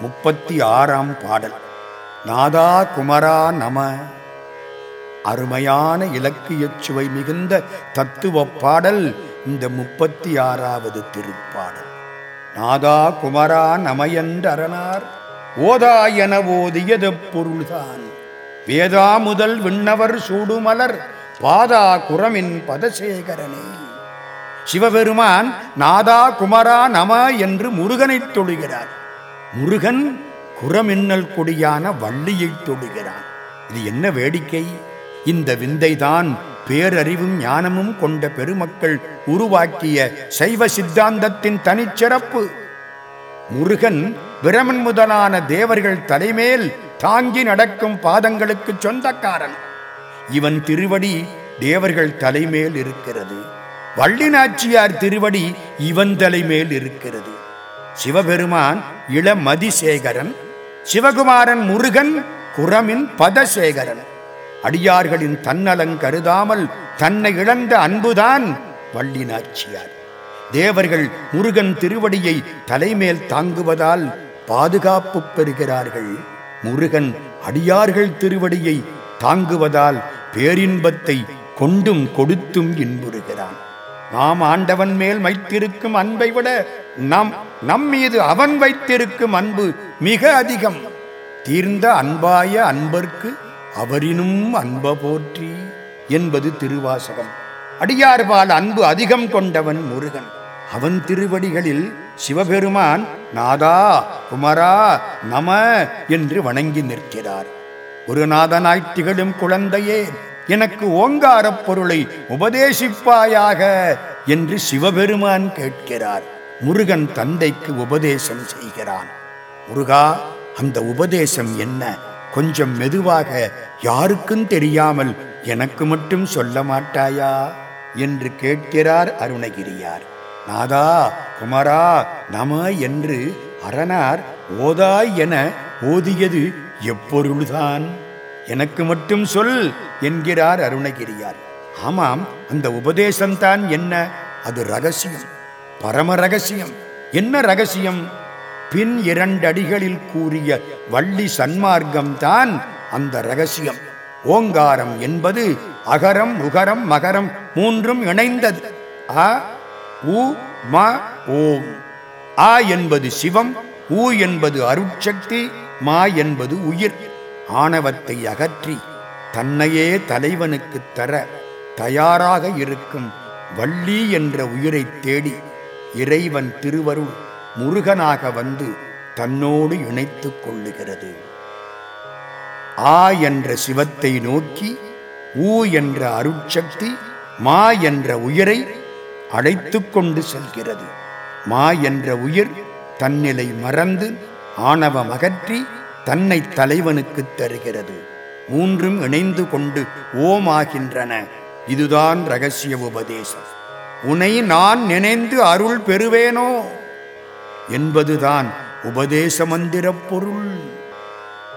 முப்பத்தி ஆறாம் பாடல். நாதா குமரா நம. அருமையான இலக்கியச் சுவை மிகுந்த தத்துவ பாடல் இந்த முப்பத்தி ஆறாவது திருப்பாடல். நாதா குமரா நமையன்றரணார் ஓதா என ஓதியது பொருள்தான். வேதா முதல் விண்ணவர் சூடுமலர். பாதா குரமின் பதசேகரனே. சிவபெருமான் நாதா குமரா நம என்று முருகனைத் தொழுகிறார். முருகன் குரமின்னல் கொடியான வள்ளியைத் தொடுகிறான் இது என்ன வேடிக்கை? இந்த விந்தைதான் பேரறிவும் ஞானமும் கொண்ட பெருமக்கள் உருவாக்கிய சைவ சித்தாந்தத்தின் தனிச்சிறப்பு. முருகன் பிரமன் முதலான தேவர்கள் தலைமேல் தாங்கி நடக்கும் பாதங்களுக்கு சொந்தக்காரன். இவன் திருவடி தேவர்கள் தலைமேல் இருக்கிறது. வள்ளிநாச்சியார் திருவடி இவன் தலைமேல் இருக்கிறது. சிவபெருமான் இளமதிசேகரன் சிவகுமாரன் முருகன் குரமின் பதசேகரன். அடியார்களின் தன்னலங் கருதாமல் தன்னை இழந்த அன்புதான் வள்ளினாட்சியார். தேவர்கள் முருகன் திருவடியை தலைமேல் தாங்குவதால் பாதுகாப்பு பெறுகிறார்கள். முருகன் அடியார்கள் திருவடியை தாங்குவதால் பேரின்பத்தை கொண்டும் கொடுத்தும் இன்புறுகிறான். நாம் ஆண்டவன் மேல் வைத்திருக்கும் அன்பை விட நம் நம் மீது அவன் வைத்திருக்கும் அன்பு மிக அதிகம். தீர்ந்த அன்பாய அன்பர்க்கு அவரினும் அன்ப போற்றி என்பது திருவாசகம். அடியார்பால் அன்பு அதிகம் கொண்டவன் முருகன். அவன் திருவடிகளில் சிவபெருமான் நாதா குமரா நம என்று வணங்கி நிற்கிறார். ஒரு நாதனாய் திகழும் குழந்தையே எனக்கு ஓங்காரப் பொருளை உபதேசிப்பாயாக என்று சிவபெருமான் கேட்கிறார். முருகன் தந்தைக்கு உபதேசம் செய்கிறான். முருகா அந்த உபதேசம் என்ன? கொஞ்சம் மெதுவாக யாருக்கும் தெரியாமல் எனக்கு மட்டும் சொல்ல மாட்டாயா? என்று கேட்கிறார் அருணகிரியார். நாதா குமரா நம என்று அரணார் ஓதாய் என ஓதியது எப்பொருள்தான்? எனக்கு மட்டும் சொல் என்கிறார் அருணகிரியார். ஆமாம் அந்த உபதேசம்தான் என்ன? அது ரகசியம். பரம ரகசியம். என்ன ரகசியம்? பின் இரண்டடிகளில் கூறிய வள்ளி சன்மார்க்கம் தான் அந்த ரகசியம். ஓங்காரம் என்பது அகரம் உகரம் மகரம் மூன்றும் இணைந்தது. அ உ ம ஓம். ஆ என்பது சிவம் ஊ என்பது அருட்சக்தி மா என்பது உயிர். ஆணவத்தை அகற்றி தன்னையே தலைவனுக்குத் தர தயாராக இருக்கும் வள்ளி என்ற உயிரைத் தேடி இறைவன் திருவருள் முருகனாக வந்து தன்னோடு இணைத்துக் கொள்ளுகிறது. ஆ என்ற சிவத்தை நோக்கி ஊ என்ற அருட்சக்தி மா என்ற உயிரை அழைத்து கொண்டு செல்கிறது. மா என்ற உயிர் தன்னிலை மறந்து ஆணவம் அகற்றி தன்னை தலைவனுக்குத் தருகிறது. மூன்றும் இணைந்து கொண்டு ஓமாகின்றன இதுதான் ரகசிய உபதேசம். உனை நான் நினைந்து அருள் பெறுவேனோ? என்பதுதான் உபதேச மந்திரப் பொருள்.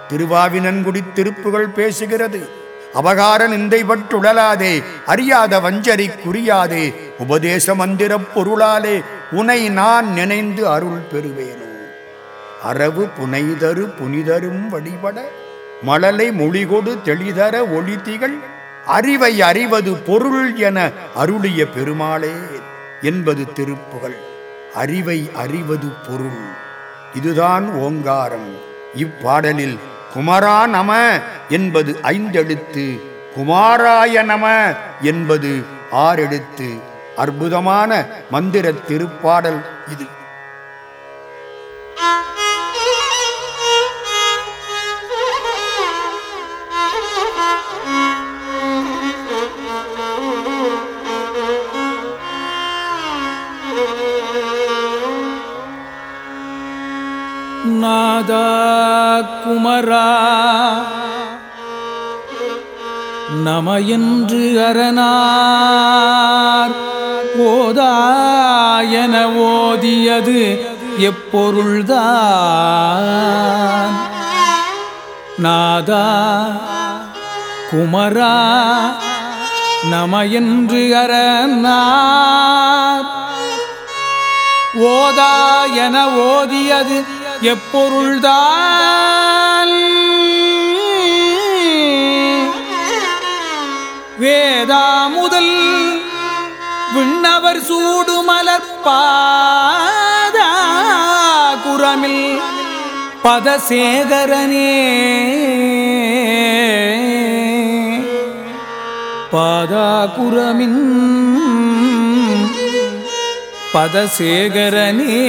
திருவாவினன்குடி திருப்புகள் பேசுகிறது. அபகார நிந்தைப்பட்டுழலாதே அறியாத வஞ்சரி குறியாதே உபதேச மந்திரப் பொருளாலே உனை நான் நினைந்து அருள் பெறுவேனோ? அரவு புனைதரு புனிதரும் வழிபட மழலை மொழிகொடு தெளிதர ஒளிதிகள் அறிவை அறிவது பொருள் என அருளிய பெருமாளே என்பது திருப்புகழ். அறிவை அறிவது பொருள். இதுதான் ஓங்காரம். இப்பாடலில் குமரா நம என்பது ஐந்தெழுத்து குமாராய நம என்பது ஆறெழுத்து. அற்புதமான மந்திர திருப்பாடல் இது. குமரா. நமையென்று அரணார். ஓதாயன ஓதியது எப்பொருள்தான். நாதா குமரா நமையென்று அரணார். ஓதா என ஓதியது எப்பொருள்தான். வேதா முதல் விண்ணவர் சூடு மலர்பாத குரமில் பதசேகரனே. பாதாகுரமின் பதசேகரனே.